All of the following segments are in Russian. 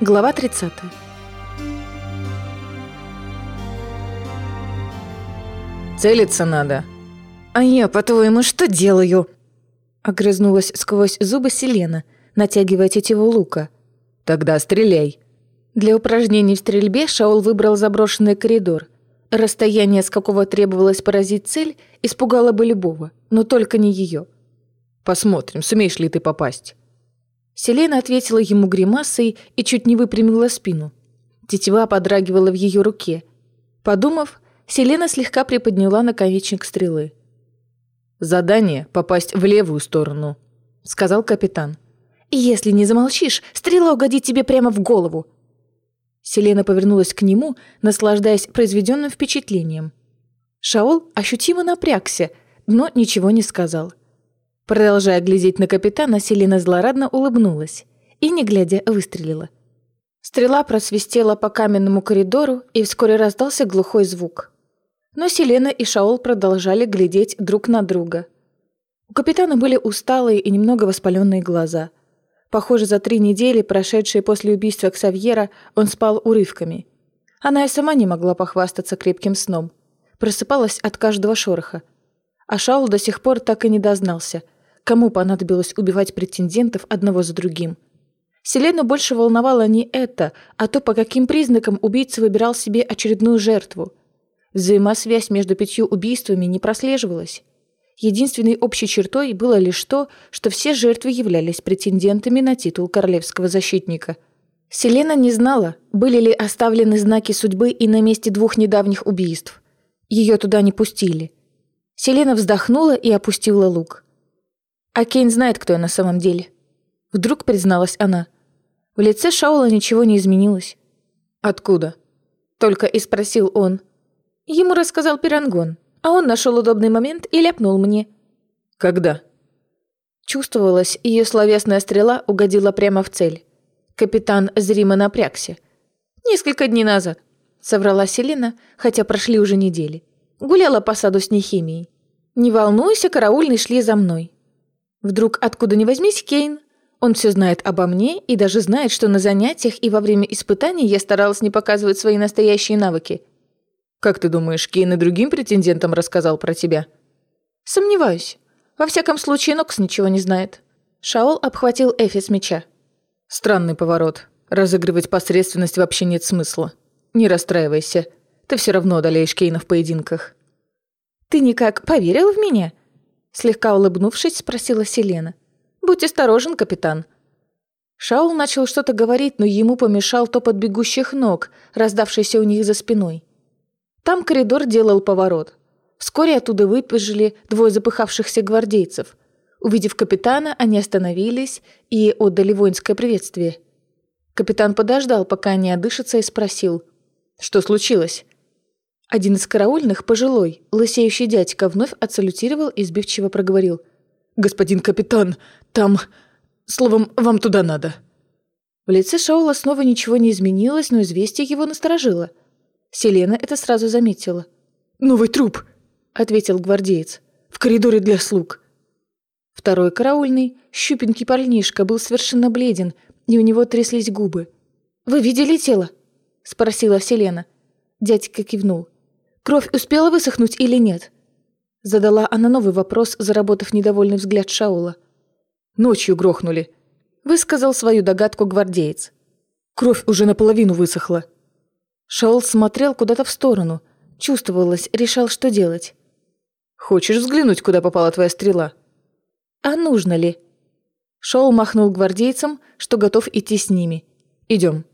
Глава 30. Целиться надо. А я, по-твоему, что делаю? Огрызнулась сквозь зубы Селена, натягивая тетиву лука. Тогда стреляй. Для упражнений в стрельбе Шаул выбрал заброшенный коридор. Расстояние, с какого требовалось поразить цель, испугало бы любого, но только не ее. Посмотрим, сумеешь ли ты попасть. Селена ответила ему гримасой и чуть не выпрямила спину. Тетива подрагивала в ее руке. Подумав, Селена слегка приподняла наконечник стрелы. «Задание — попасть в левую сторону», — сказал капитан. «Если не замолчишь, стрела угодит тебе прямо в голову». Селена повернулась к нему, наслаждаясь произведенным впечатлением. Шаол ощутимо напрягся, но ничего не сказал. Продолжая глядеть на капитана, Селена злорадно улыбнулась и, не глядя, выстрелила. Стрела просвистела по каменному коридору, и вскоре раздался глухой звук. Но Селена и Шаол продолжали глядеть друг на друга. У капитана были усталые и немного воспаленные глаза. Похоже, за три недели, прошедшие после убийства Ксавьера, он спал урывками. Она и сама не могла похвастаться крепким сном. Просыпалась от каждого шороха. А Шаул до сих пор так и не дознался – Кому понадобилось убивать претендентов одного за другим? Селену больше волновало не это, а то, по каким признакам убийца выбирал себе очередную жертву. Взаимосвязь между пятью убийствами не прослеживалась. Единственной общей чертой было лишь то, что все жертвы являлись претендентами на титул королевского защитника. Селена не знала, были ли оставлены знаки судьбы и на месте двух недавних убийств. Ее туда не пустили. Селена вздохнула и опустила лук. А Кейн знает, кто я на самом деле. Вдруг призналась она. В лице Шаула ничего не изменилось. «Откуда?» Только и спросил он. Ему рассказал Пирангон, а он нашел удобный момент и ляпнул мне. «Когда?» Чувствовалось, ее словесная стрела угодила прямо в цель. Капитан зримо напрягся. «Несколько дней назад», — соврала Селина, хотя прошли уже недели. Гуляла по саду с нехимией. «Не волнуйся, караульный шли за мной. Вдруг откуда ни возьмись Кейн. Он все знает обо мне и даже знает, что на занятиях и во время испытаний я старалась не показывать свои настоящие навыки. «Как ты думаешь, Кейн и другим претендентам рассказал про тебя?» «Сомневаюсь. Во всяком случае, Нокс ничего не знает». Шаол обхватил Эфи с меча. «Странный поворот. Разыгрывать посредственность вообще нет смысла. Не расстраивайся. Ты все равно одолеешь Кейна в поединках». «Ты никак поверил в меня?» Слегка улыбнувшись, спросила Селена. «Будь осторожен, капитан». Шаул начал что-то говорить, но ему помешал топот бегущих ног, раздавшийся у них за спиной. Там коридор делал поворот. Вскоре оттуда выпежили двое запыхавшихся гвардейцев. Увидев капитана, они остановились и отдали воинское приветствие. Капитан подождал, пока они одышатся, и спросил, «Что случилось?» Один из караульных, пожилой, лысеющий дядька, вновь отсалютировал и сбивчиво проговорил. «Господин капитан, там... Словом, вам туда надо». В лице Шаула снова ничего не изменилось, но известие его насторожило. Селена это сразу заметила. «Новый труп», — ответил гвардеец. «В коридоре для слуг». Второй караульный, щупенький парнишка, был совершенно бледен, и у него тряслись губы. «Вы видели тело?» — спросила Селена. Дядька кивнул. Кровь успела высохнуть или нет?» Задала она новый вопрос, заработав недовольный взгляд Шаула. «Ночью грохнули», — высказал свою догадку гвардеец. «Кровь уже наполовину высохла». Шаул смотрел куда-то в сторону. Чувствовалось, решал, что делать. «Хочешь взглянуть, куда попала твоя стрела?» «А нужно ли?» Шоул махнул гвардейцам, что готов идти с ними. «Идем».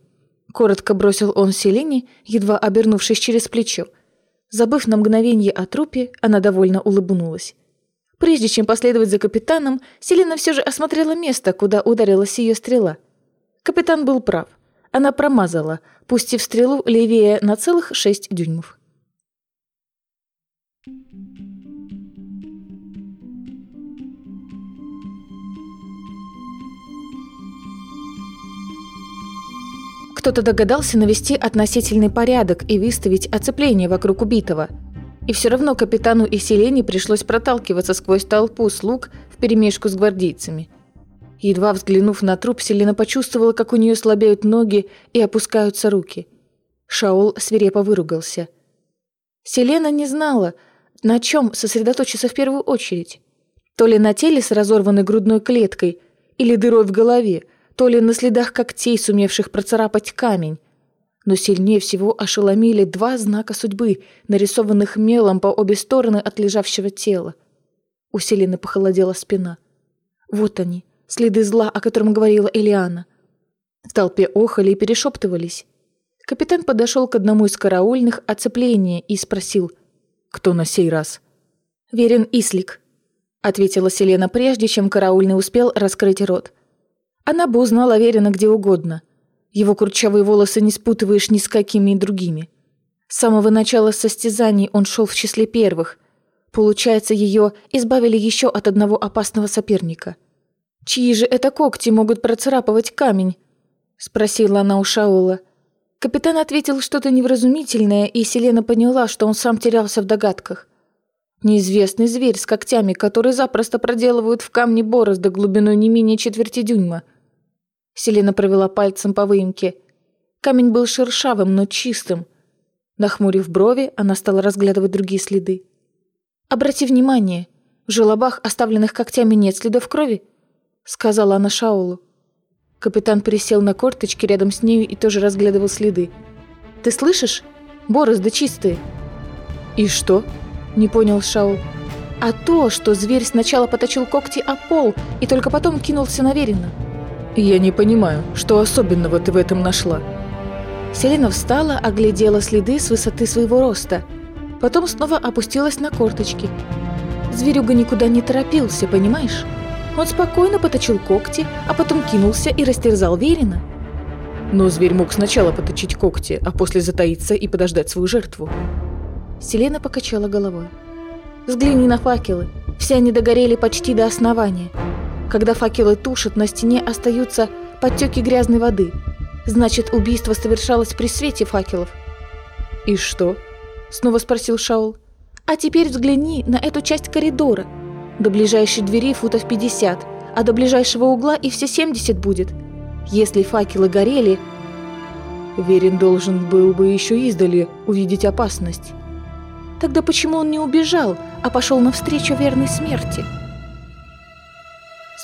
Коротко бросил он Селине, едва обернувшись через плечо. Забыв на мгновение о трупе, она довольно улыбнулась. Прежде чем последовать за капитаном, Селена все же осмотрела место, куда ударилась ее стрела. Капитан был прав. Она промазала, пустив стрелу левее на целых шесть дюймов. Кто-то догадался навести относительный порядок и выставить оцепление вокруг убитого. И все равно капитану и Селене пришлось проталкиваться сквозь толпу слуг вперемешку с гвардейцами. Едва взглянув на труп, Селена почувствовала, как у нее слабеют ноги и опускаются руки. Шаол свирепо выругался. Селена не знала, на чем сосредоточиться в первую очередь. То ли на теле с разорванной грудной клеткой или дырой в голове, то ли на следах когтей, сумевших процарапать камень. Но сильнее всего ошеломили два знака судьбы, нарисованных мелом по обе стороны от лежавшего тела. У Селены похолодела спина. Вот они, следы зла, о котором говорила Элиана. В толпе охали и перешептывались. Капитан подошел к одному из караульных оцепления и спросил, кто на сей раз. «Верен Ислик», — ответила Селена прежде, чем караульный успел раскрыть рот. Она бы узнала Верина где угодно. Его курчавые волосы не спутываешь ни с какими другими. С самого начала состязаний он шел в числе первых. Получается, ее избавили еще от одного опасного соперника. «Чьи же это когти могут процарапывать камень?» — спросила она у Шаула. — Капитан ответил что-то невразумительное, и Селена поняла, что он сам терялся в догадках. Неизвестный зверь с когтями, которые запросто проделывают в камне борозды глубиной не менее четверти дюйма. Селена провела пальцем по выемке. Камень был шершавым, но чистым. Нахмурив брови, она стала разглядывать другие следы. «Обрати внимание, в желобах, оставленных когтями, нет следов крови», — сказала она Шаулу. Капитан присел на корточки рядом с нею и тоже разглядывал следы. «Ты слышишь? Борозды чистые». «И что?» – не понял Шаул. «А то, что зверь сначала поточил когти о пол и только потом кинулся на Верина». «Я не понимаю, что особенного ты в этом нашла?» Селена встала, оглядела следы с высоты своего роста. Потом снова опустилась на корточки. Зверюга никуда не торопился, понимаешь? Он спокойно поточил когти, а потом кинулся и растерзал Верина. Но зверь мог сначала поточить когти, а после затаиться и подождать свою жертву. Селена покачала головой. «Взгляни на факелы. Все они догорели почти до основания. Когда факелы тушат, на стене остаются подтеки грязной воды. Значит, убийство совершалось при свете факелов». «И что?» – снова спросил Шаул. «А теперь взгляни на эту часть коридора. До ближайшей двери футов 50, а до ближайшего угла и все 70 будет. Если факелы горели... Верин должен был бы еще издали увидеть опасность. Тогда почему он не убежал, а пошел навстречу верной смерти?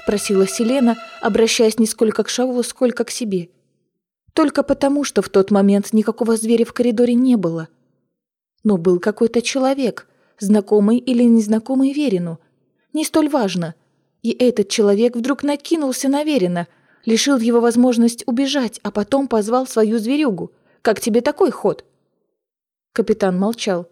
Спросила Селена, обращаясь не сколько к Шаулу, сколько к себе. Только потому, что в тот момент никакого зверя в коридоре не было. Но был какой-то человек, знакомый или незнакомый Верину, не столь важно. И этот человек вдруг накинулся на Верина, лишил его возможность убежать, а потом позвал свою зверюгу. Как тебе такой ход?» Капитан молчал.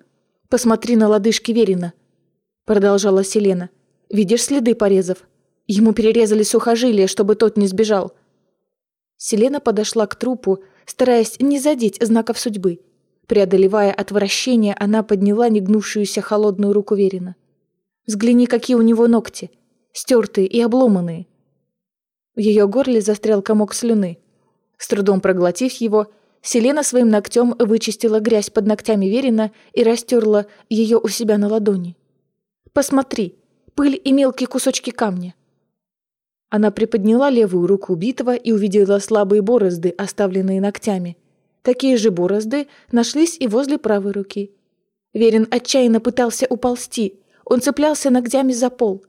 «Посмотри на лодыжки Верина», — продолжала Селена. «Видишь следы порезов? Ему перерезали сухожилие, чтобы тот не сбежал». Селена подошла к трупу, стараясь не задеть знаков судьбы. Преодолевая отвращение, она подняла негнувшуюся холодную руку Верина. Взгляни, какие у него ногти. Стертые и обломанные. В ее горле застрял комок слюны. С трудом проглотив его, Селена своим ногтем вычистила грязь под ногтями Верина и растерла ее у себя на ладони. «Посмотри, пыль и мелкие кусочки камня». Она приподняла левую руку убитого и увидела слабые борозды, оставленные ногтями. Такие же борозды нашлись и возле правой руки. Верин отчаянно пытался уползти, он цеплялся ногтями за пол.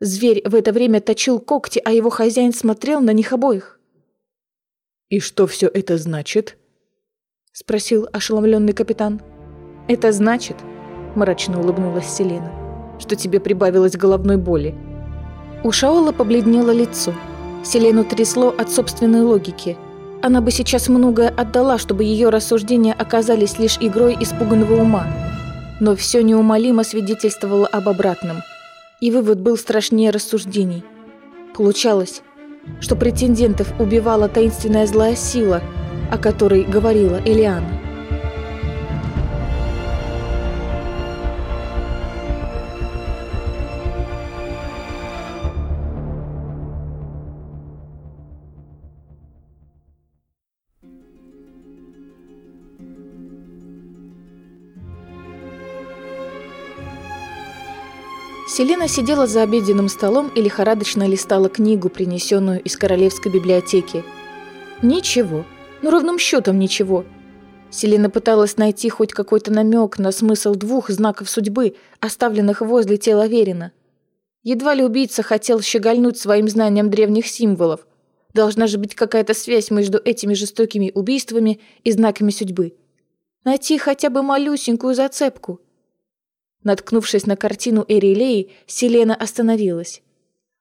Зверь в это время точил когти, а его хозяин смотрел на них обоих. «И что все это значит?» — спросил ошеломленный капитан. «Это значит, — мрачно улыбнулась Селена, — что тебе прибавилось головной боли». У Шаола побледнело лицо. Селену трясло от собственной логики. Она бы сейчас многое отдала, чтобы ее рассуждения оказались лишь игрой испуганного ума но все неумолимо свидетельствовало об обратном. И вывод был страшнее рассуждений. Получалось, что претендентов убивала таинственная злая сила, о которой говорила Элиана. Селена сидела за обеденным столом и лихорадочно листала книгу, принесенную из королевской библиотеки. Ничего. Ну, ровным счетом ничего. Селена пыталась найти хоть какой-то намек на смысл двух знаков судьбы, оставленных возле тела Верина. Едва ли убийца хотел щегольнуть своим знанием древних символов. Должна же быть какая-то связь между этими жестокими убийствами и знаками судьбы. Найти хотя бы малюсенькую зацепку – Наткнувшись на картину Эрилеи, Селена остановилась.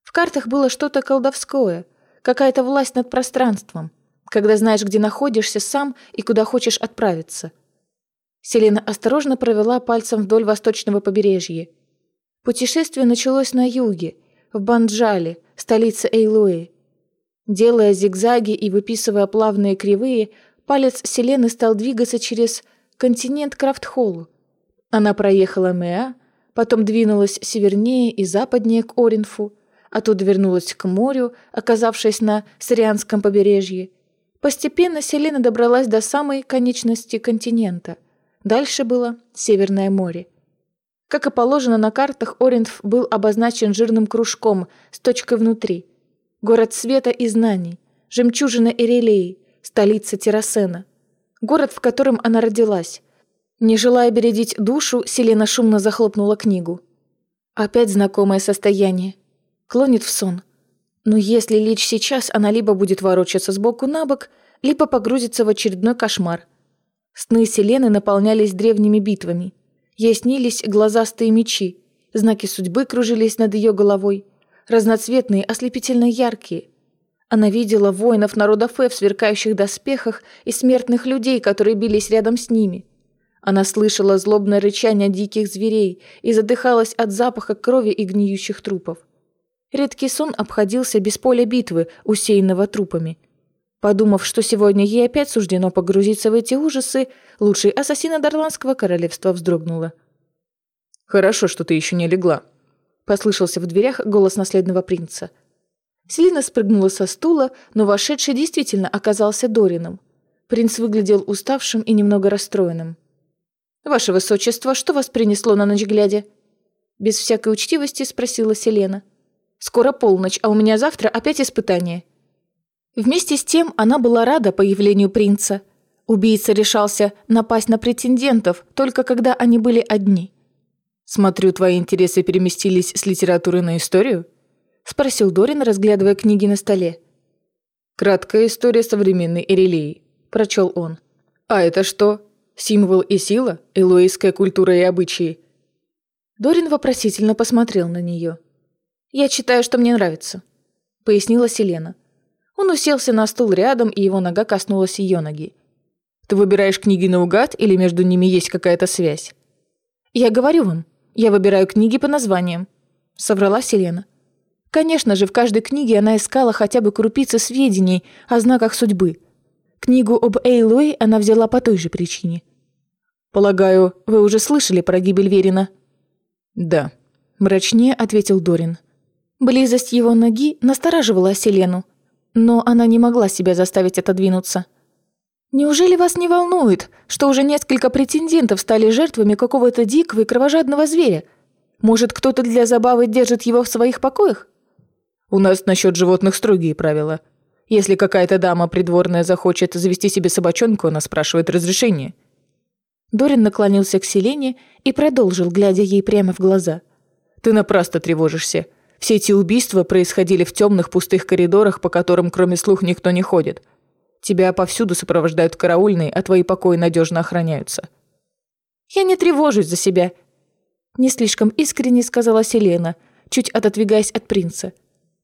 В картах было что-то колдовское, какая-то власть над пространством, когда знаешь, где находишься сам и куда хочешь отправиться. Селена осторожно провела пальцем вдоль восточного побережья. Путешествие началось на юге, в Банджале, столице Эйлуэ. Делая зигзаги и выписывая плавные кривые, палец Селены стал двигаться через континент Крафтхоллу, она проехала Меа, потом двинулась севернее и западнее к Оринфу, оттуда вернулась к морю, оказавшись на Сирианском побережье. Постепенно Селена добралась до самой конечности континента. Дальше было Северное море. Как и положено на картах, Оринф был обозначен жирным кружком с точкой внутри. Город света и знаний, жемчужина Эрелеи, столица Террасена. Город, в котором она родилась, не желая бередить душу, Селена шумно захлопнула книгу. Опять знакомое состояние. Клонит в сон. Но если лечь сейчас, она либо будет ворочаться сбоку на бок, либо погрузится в очередной кошмар. Сны Селены наполнялись древними битвами. Ей снились глазастые мечи, знаки судьбы кружились над ее головой, разноцветные, ослепительно яркие. Она видела воинов народа Фе в сверкающих доспехах и смертных людей, которые бились рядом с ними – она слышала злобное рычание диких зверей и задыхалась от запаха крови и гниющих трупов. Редкий сон обходился без поля битвы, усеянного трупами. Подумав, что сегодня ей опять суждено погрузиться в эти ужасы, лучший ассасин Дарландского королевства вздрогнула. «Хорошо, что ты еще не легла», — послышался в дверях голос наследного принца. Селина спрыгнула со стула, но вошедший действительно оказался Дорином. Принц выглядел уставшим и немного расстроенным. «Ваше высочество, что вас принесло на ночь глядя?» Без всякой учтивости спросила Селена. «Скоро полночь, а у меня завтра опять испытание». Вместе с тем она была рада появлению принца. Убийца решался напасть на претендентов, только когда они были одни. «Смотрю, твои интересы переместились с литературы на историю?» – спросил Дорин, разглядывая книги на столе. «Краткая история современной Эрелии», – прочел он. «А это что?» Символ и сила, элуэйская культура и обычаи. Дорин вопросительно посмотрел на нее. «Я читаю, что мне нравится», — пояснила Селена. Он уселся на стул рядом, и его нога коснулась ее ноги. «Ты выбираешь книги наугад или между ними есть какая-то связь?» «Я говорю вам, я выбираю книги по названиям», — соврала Селена. Конечно же, в каждой книге она искала хотя бы крупицы сведений о знаках судьбы. Книгу об Эйлуэй она взяла по той же причине. «Полагаю, вы уже слышали про гибель Верина?» «Да», – мрачнее ответил Дорин. Близость его ноги настораживала Селену, но она не могла себя заставить отодвинуться. «Неужели вас не волнует, что уже несколько претендентов стали жертвами какого-то дикого и кровожадного зверя? Может, кто-то для забавы держит его в своих покоях?» «У нас насчет животных строгие правила. Если какая-то дама придворная захочет завести себе собачонку, она спрашивает разрешение». Дорин наклонился к Селене и продолжил, глядя ей прямо в глаза. «Ты напрасно тревожишься. Все эти убийства происходили в темных пустых коридорах, по которым кроме слух никто не ходит. Тебя повсюду сопровождают караульные, а твои покои надежно охраняются». «Я не тревожусь за себя», — не слишком искренне сказала Селена, чуть отодвигаясь от принца.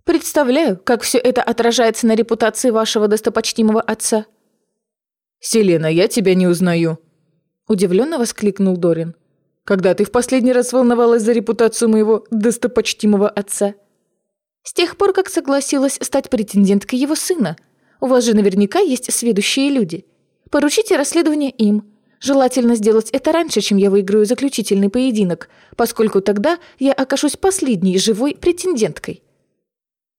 «Представляю, как все это отражается на репутации вашего достопочтимого отца». «Селена, я тебя не узнаю», Удивленно воскликнул Дорин. «Когда ты в последний раз волновалась за репутацию моего достопочтимого отца?» «С тех пор, как согласилась стать претенденткой его сына. У вас же наверняка есть сведущие люди. Поручите расследование им. Желательно сделать это раньше, чем я выиграю заключительный поединок, поскольку тогда я окажусь последней живой претенденткой».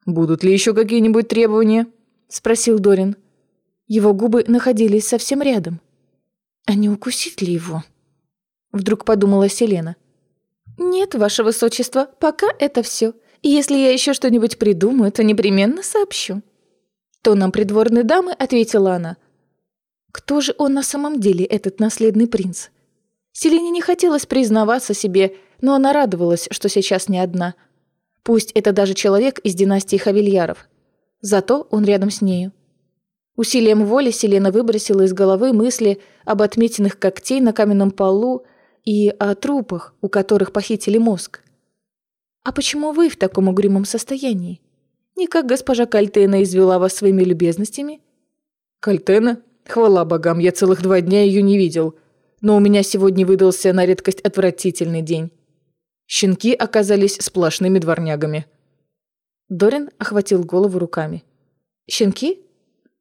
«Будут ли еще какие-нибудь требования?» – спросил Дорин. Его губы находились совсем рядом. А не укусит ли его? Вдруг подумала Селена. «Нет, ваше высочество, пока это все. И если я еще что-нибудь придумаю, то непременно сообщу». Тоном придворной дамы ответила она. «Кто же он на самом деле, этот наследный принц?» Селине не хотелось признаваться себе, но она радовалась, что сейчас не одна. Пусть это даже человек из династии Хавильяров. Зато он рядом с нею. Усилием воли Селена выбросила из головы мысли об отметинах когтей на каменном полу и о трупах, у которых похитили мозг. «А почему вы в таком угрюмом состоянии? Не как госпожа Кальтена извела вас своими любезностями?» «Кальтена? Хвала богам, я целых два дня ее не видел. Но у меня сегодня выдался на редкость отвратительный день. Щенки оказались сплошными дворнягами». Дорин охватил голову руками. «Щенки?»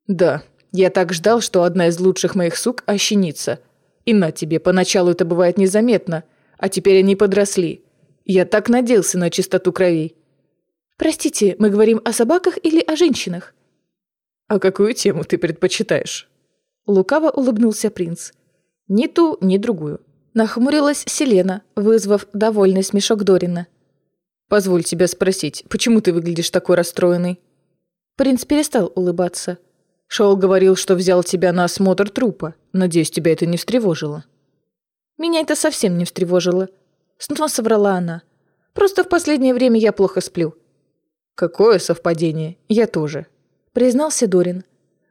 «Да, я так ждал, что одна из лучших моих сук ощенится. И на тебе, поначалу это бывает незаметно, а теперь они подросли. Я так надеялся на чистоту кровей». «Простите, мы говорим о собаках или о женщинах?» «А какую тему ты предпочитаешь?» Лукаво улыбнулся принц. «Ни ту, ни другую». Нахмурилась Селена, вызвав довольный смешок Дорина. «Позволь тебя спросить, почему ты выглядишь такой расстроенный?» Принц перестал улыбаться. Шоул говорил, что взял тебя на осмотр трупа. Надеюсь, тебя это не встревожило». «Меня это совсем не встревожило», — снова соврала она. «Просто в последнее время я плохо сплю». «Какое совпадение? Я тоже», — признался Дорин.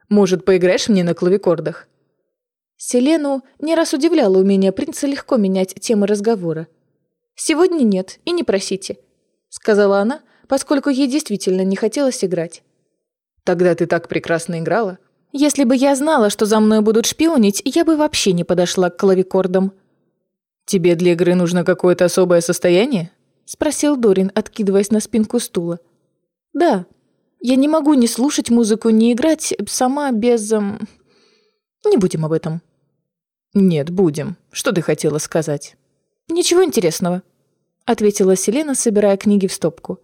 «Может, поиграешь мне на клавикордах?» Селену не раз удивляло умение принца легко менять темы разговора. «Сегодня нет, и не просите», — сказала она, поскольку ей действительно не хотелось играть. Тогда ты так прекрасно играла. Если бы я знала, что за мной будут шпионить, я бы вообще не подошла к клавикордам. Тебе для игры нужно какое-то особое состояние? Спросил Дорин, откидываясь на спинку стула. Да. Я не могу ни слушать музыку, ни играть сама без... Эм... Не будем об этом. Нет, будем. Что ты хотела сказать? Ничего интересного, ответила Селена, собирая книги в стопку.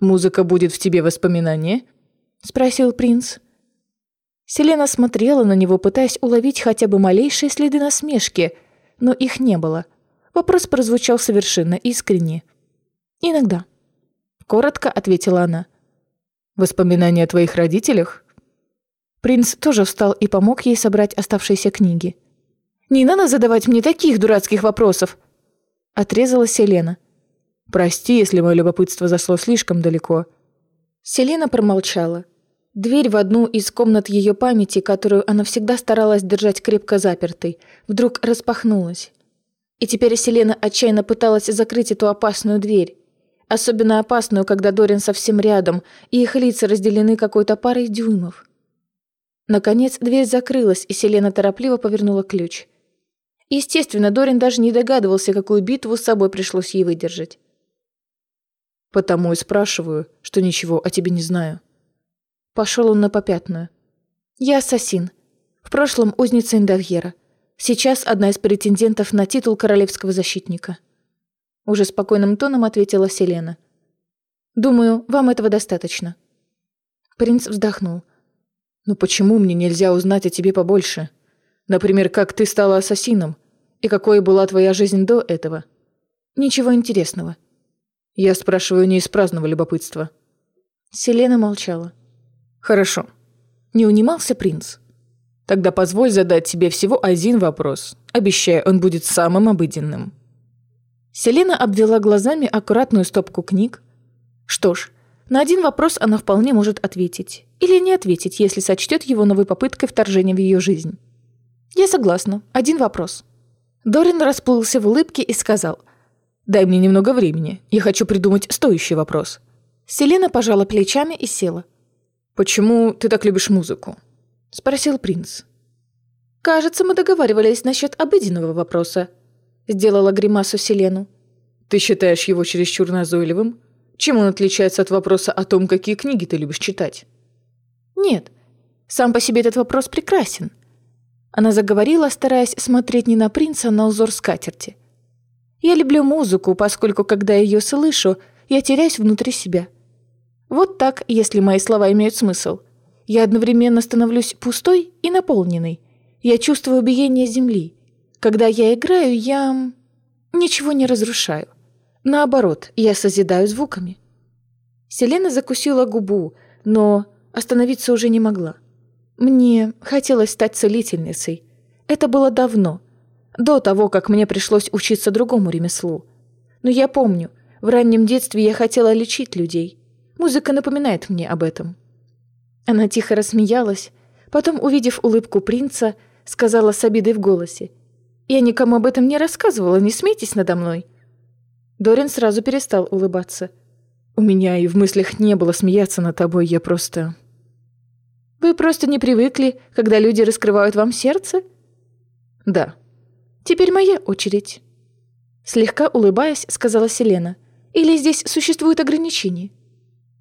Музыка будет в тебе воспоминание? спросил принц. Селена смотрела на него, пытаясь уловить хотя бы малейшие следы насмешки, но их не было. Вопрос прозвучал совершенно искренне. «Иногда», — коротко ответила она. «Воспоминания о твоих родителях?» Принц тоже встал и помог ей собрать оставшиеся книги. «Не надо задавать мне таких дурацких вопросов!» Отрезала Селена. «Прости, если мое любопытство зашло слишком далеко». Селена промолчала. Дверь в одну из комнат ее памяти, которую она всегда старалась держать крепко запертой, вдруг распахнулась. И теперь Селена отчаянно пыталась закрыть эту опасную дверь. Особенно опасную, когда Дорин совсем рядом, и их лица разделены какой-то парой дюймов. Наконец дверь закрылась, и Селена торопливо повернула ключ. Естественно, Дорин даже не догадывался, какую битву с собой пришлось ей выдержать. «Потому и спрашиваю, что ничего о тебе не знаю». Пошел он на попятную. «Я ассасин. В прошлом узница Индавьера. Сейчас одна из претендентов на титул королевского защитника». Уже спокойным тоном ответила Селена. «Думаю, вам этого достаточно». Принц вздохнул. «Но почему мне нельзя узнать о тебе побольше? Например, как ты стала ассасином? И какой была твоя жизнь до этого?» «Ничего интересного». Я спрашиваю не из праздного любопытства. Селена молчала. «Хорошо». Не унимался принц. «Тогда позволь задать тебе всего один вопрос. Обещаю, он будет самым обыденным». Селена обвела глазами аккуратную стопку книг. Что ж, на один вопрос она вполне может ответить. Или не ответить, если сочтет его новой попыткой вторжения в ее жизнь. «Я согласна. Один вопрос». Дорин расплылся в улыбке и сказал. «Дай мне немного времени. Я хочу придумать стоящий вопрос». Селена пожала плечами и села. «Почему ты так любишь музыку?» — спросил принц. «Кажется, мы договаривались насчет обыденного вопроса», — сделала гримасу Селену. «Ты считаешь его чересчур назойливым? Чем он отличается от вопроса о том, какие книги ты любишь читать?» «Нет, сам по себе этот вопрос прекрасен». Она заговорила, стараясь смотреть не на принца, а на узор скатерти. «Я люблю музыку, поскольку, когда ее слышу, я теряюсь внутри себя. Вот так, если мои слова имеют смысл. Я одновременно становлюсь пустой и наполненной. Я чувствую биение земли. Когда я играю, я... ничего не разрушаю. Наоборот, я созидаю звуками. Селена закусила губу, но остановиться уже не могла. Мне хотелось стать целительницей. Это было давно, до того, как мне пришлось учиться другому ремеслу. Но я помню, в раннем детстве я хотела лечить людей. Музыка напоминает мне об этом. Она тихо рассмеялась, потом, увидев улыбку принца, сказала с обидой в голосе. «Я никому об этом не рассказывала, не смейтесь надо мной». Дорин сразу перестал улыбаться. «У меня и в мыслях не было смеяться над тобой, я просто...» «Вы просто не привыкли, когда люди раскрывают вам сердце?» «Да». «Теперь моя очередь». Слегка улыбаясь, сказала Селена. «Или здесь существуют ограничения?»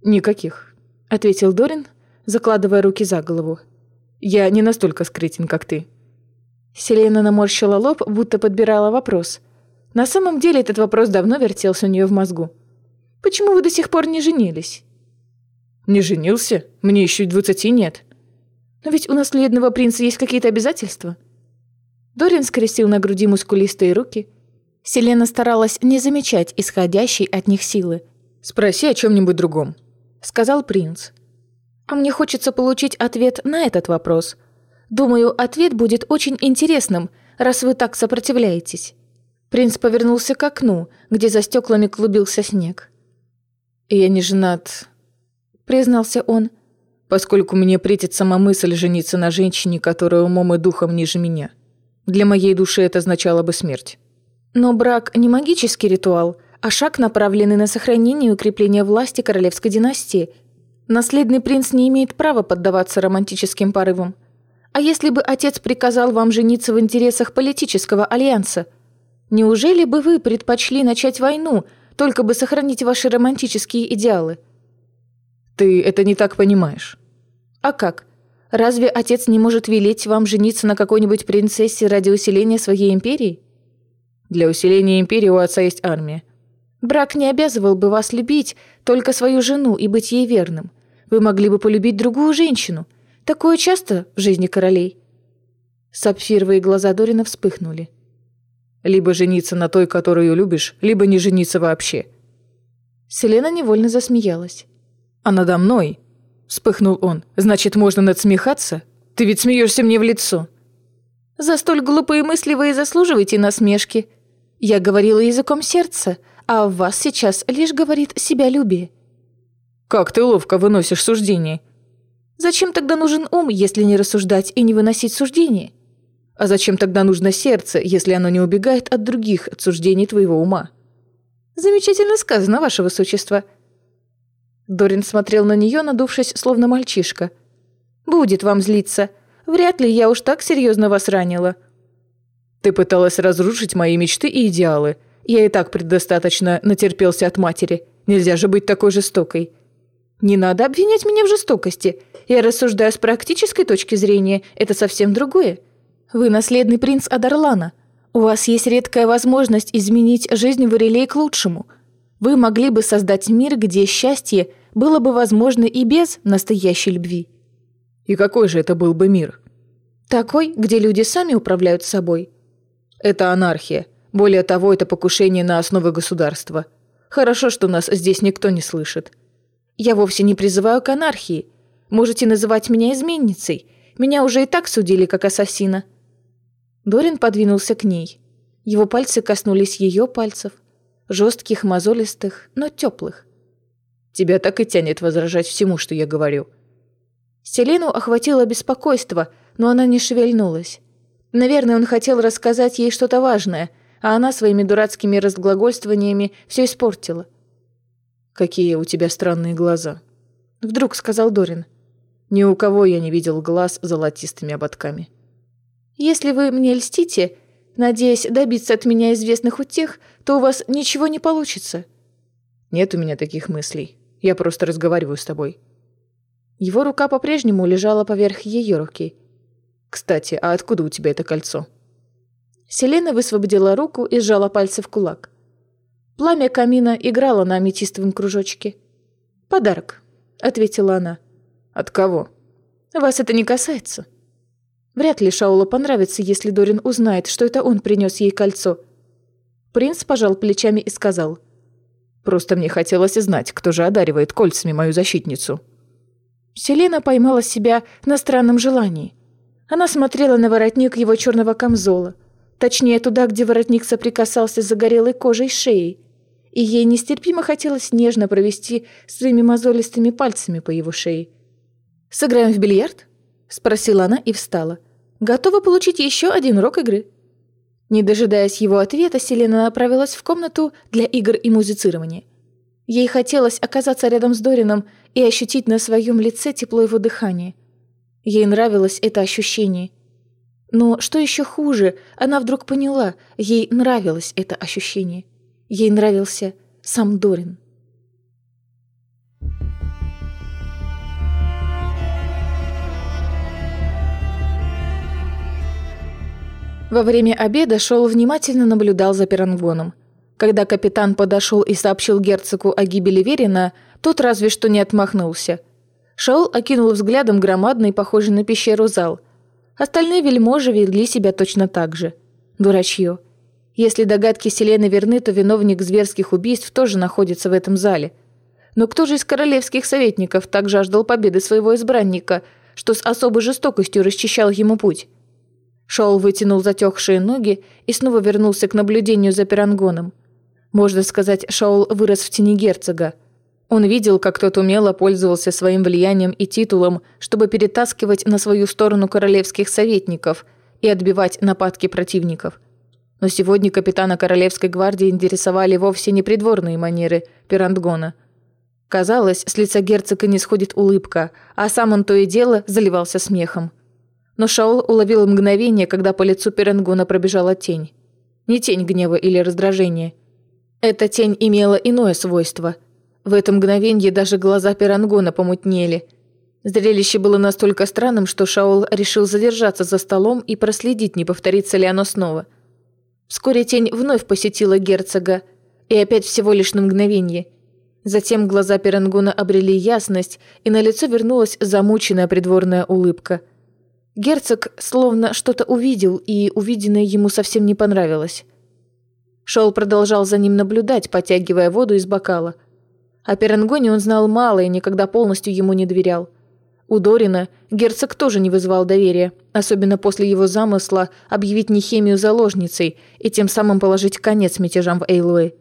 «Никаких», — ответил Дорин, закладывая руки за голову. «Я не настолько скрытен, как ты». Селена наморщила лоб, будто подбирала вопрос. На самом деле этот вопрос давно вертелся у нее в мозгу. «Почему вы до сих пор не женились?» «Не женился? Мне еще и двадцати нет». «Но ведь у наследного принца есть какие-то обязательства». Дорин скрестил на груди мускулистые руки. Селена старалась не замечать исходящей от них силы. «Спроси о чем-нибудь другом», — сказал принц. «А мне хочется получить ответ на этот вопрос. Думаю, ответ будет очень интересным, раз вы так сопротивляетесь». Принц повернулся к окну, где за стеклами клубился снег. «Я не женат», — признался он, «поскольку мне претит сама мысль жениться на женщине, которая умом и духом ниже меня. Для моей души это означало бы смерть». Но брак не магический ритуал, а шаг, направленный на сохранение и укрепление власти королевской династии. Наследный принц не имеет права поддаваться романтическим порывам. А если бы отец приказал вам жениться в интересах политического альянса – Неужели бы вы предпочли начать войну, только бы сохранить ваши романтические идеалы? Ты это не так понимаешь. А как? Разве отец не может велеть вам жениться на какой-нибудь принцессе ради усиления своей империи? Для усиления империи у отца есть армия. Брак не обязывал бы вас любить только свою жену и быть ей верным. Вы могли бы полюбить другую женщину. Такое часто в жизни королей. Сапфировые глаза Дорина вспыхнули. Либо жениться на той, которую любишь, либо не жениться вообще». Селена невольно засмеялась. «А надо мной?» – вспыхнул он. «Значит, можно надсмехаться? Ты ведь смеешься мне в лицо». «За столь глупые мысли вы и заслуживаете насмешки. Я говорила языком сердца, а в вас сейчас лишь говорит себялюбие». «Как ты ловко выносишь суждения». «Зачем тогда нужен ум, если не рассуждать и не выносить суждения?» А зачем тогда нужно сердце, если оно не убегает от других отсуждений твоего ума? Замечательно сказано, ваше высочество. Дорин смотрел на нее, надувшись, словно мальчишка. Будет вам злиться. Вряд ли я уж так серьезно вас ранила. Ты пыталась разрушить мои мечты и идеалы. Я и так предостаточно натерпелся от матери. Нельзя же быть такой жестокой. Не надо обвинять меня в жестокости. Я рассуждаю с практической точки зрения. Это совсем другое. Вы наследный принц Адарлана. У вас есть редкая возможность изменить жизнь Варелей к лучшему. Вы могли бы создать мир, где счастье было бы возможно и без настоящей любви. И какой же это был бы мир? Такой, где люди сами управляют собой. Это анархия. Более того, это покушение на основы государства. Хорошо, что нас здесь никто не слышит. Я вовсе не призываю к анархии. Можете называть меня изменницей. Меня уже и так судили как ассасина. Дорин подвинулся к ней. Его пальцы коснулись ее пальцев, жестких, мозолистых, но теплых. «Тебя так и тянет возражать всему, что я говорю». Селену охватило беспокойство, но она не шевельнулась. Наверное, он хотел рассказать ей что-то важное, а она своими дурацкими разглагольствованиями все испортила. «Какие у тебя странные глаза», — вдруг сказал Дорин. «Ни у кого я не видел глаз золотистыми ободками». Если вы мне льстите, надеясь добиться от меня известных утех, то у вас ничего не получится». «Нет у меня таких мыслей. Я просто разговариваю с тобой». Его рука по-прежнему лежала поверх ее руки. «Кстати, а откуда у тебя это кольцо?» Селена высвободила руку и сжала пальцы в кулак. Пламя камина играло на аметистовом кружочке. «Подарок», — ответила она. «От кого?» «Вас это не касается». Вряд ли Шаулу понравится, если Дорин узнает, что это он принес ей кольцо. Принц пожал плечами и сказал. Просто мне хотелось знать, кто же одаривает кольцами мою защитницу». Селена поймала себя на странном желании. Она смотрела на воротник его черного камзола, точнее туда, где воротник соприкасался с загорелой кожей шеи, и ей нестерпимо хотелось нежно провести своими мозолистыми пальцами по его шее. «Сыграем в бильярд?» – спросила она и встала. «Готова получить еще один урок игры?» Не дожидаясь его ответа, Селена направилась в комнату для игр и музицирования. Ей хотелось оказаться рядом с Дорином и ощутить на своем лице тепло его дыхания. Ей нравилось это ощущение. Но что еще хуже, она вдруг поняла, ей нравилось это ощущение. Ей нравился сам Дорин. Во время обеда Шоу внимательно наблюдал за Пирангоном. Когда капитан подошел и сообщил герцогу о гибели Верина, тот разве что не отмахнулся. Шаул окинул взглядом громадный, похожий на пещеру зал. Остальные вельможи вели себя точно так же. Дурачье. Если догадки Селены верны, то виновник зверских убийств тоже находится в этом зале. Но кто же из королевских советников так жаждал победы своего избранника, что с особой жестокостью расчищал ему путь? Шоул вытянул затекшие ноги и снова вернулся к наблюдению за пирангоном. Можно сказать, Шаул вырос в тени герцога. Он видел, как тот умело пользовался своим влиянием и титулом, чтобы перетаскивать на свою сторону королевских советников и отбивать нападки противников. Но сегодня капитана Королевской гвардии интересовали вовсе не придворные манеры Пирандгона. Казалось, с лица герцога не сходит улыбка, а сам он то и дело заливался смехом. Но Шаул уловил мгновение, когда по лицу Пирангона пробежала тень. Не тень гнева или раздражения. Эта тень имела иное свойство. В это мгновенье даже глаза Пирангона помутнели. Зрелище было настолько странным, что Шаул решил задержаться за столом и проследить, не повторится ли оно снова – Вскоре тень вновь посетила герцога, и опять всего лишь на мгновение. Затем глаза Перангуна обрели ясность, и на лицо вернулась замученная придворная улыбка. Герцог словно что-то увидел, и увиденное ему совсем не понравилось. Шоул продолжал за ним наблюдать, потягивая воду из бокала. О Перангоне он знал мало и никогда полностью ему не доверял. У Дорина герцог тоже не вызывал доверия, особенно после его замысла объявить Нехемию заложницей и тем самым положить конец мятежам в Эйлуэ.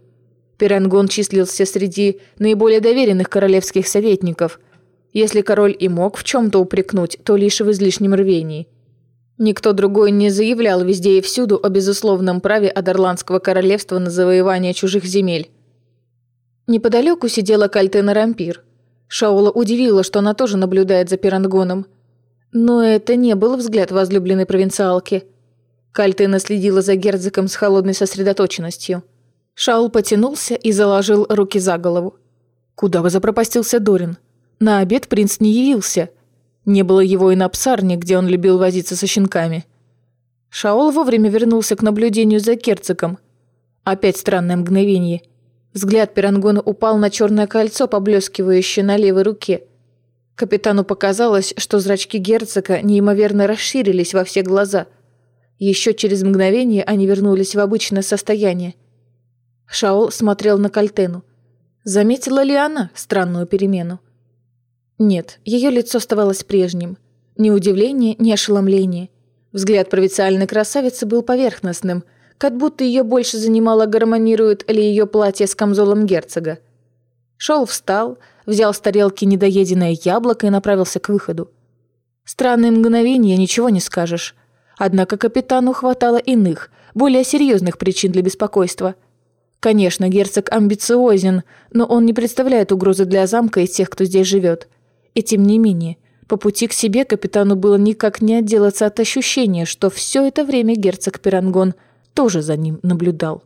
Пирангон числился среди наиболее доверенных королевских советников. Если король и мог в чем-то упрекнуть, то лишь в излишнем рвении. Никто другой не заявлял везде и всюду о безусловном праве Адерландского королевства на завоевание чужих земель. Неподалеку сидела Кальтена Рампир – Шаула удивило, что она тоже наблюдает за Пирангоном. Но это не был взгляд возлюбленной провинциалки. Кальтена следила за герцогом с холодной сосредоточенностью. Шаул потянулся и заложил руки за голову. Куда бы запропастился Дорин? На обед принц не явился. Не было его и на псарне, где он любил возиться со щенками. Шаол вовремя вернулся к наблюдению за герцогом. Опять странное мгновение – Взгляд Пирангона упал на черное кольцо, поблескивающее на левой руке. Капитану показалось, что зрачки герцога неимоверно расширились во все глаза. Еще через мгновение они вернулись в обычное состояние. Шаол смотрел на Кальтену. Заметила ли она странную перемену? Нет, ее лицо оставалось прежним. Ни удивления, ни ошеломления. Взгляд провинциальной красавицы был поверхностным, как будто ее больше занимало, гармонирует ли ее платье с камзолом герцога. Шел встал, взял с тарелки недоеденное яблоко и направился к выходу. Странные мгновения, ничего не скажешь. Однако капитану хватало иных, более серьезных причин для беспокойства. Конечно, герцог амбициозен, но он не представляет угрозы для замка и тех, кто здесь живет. И тем не менее, по пути к себе капитану было никак не отделаться от ощущения, что все это время герцог Пирангон – тоже за ним наблюдал.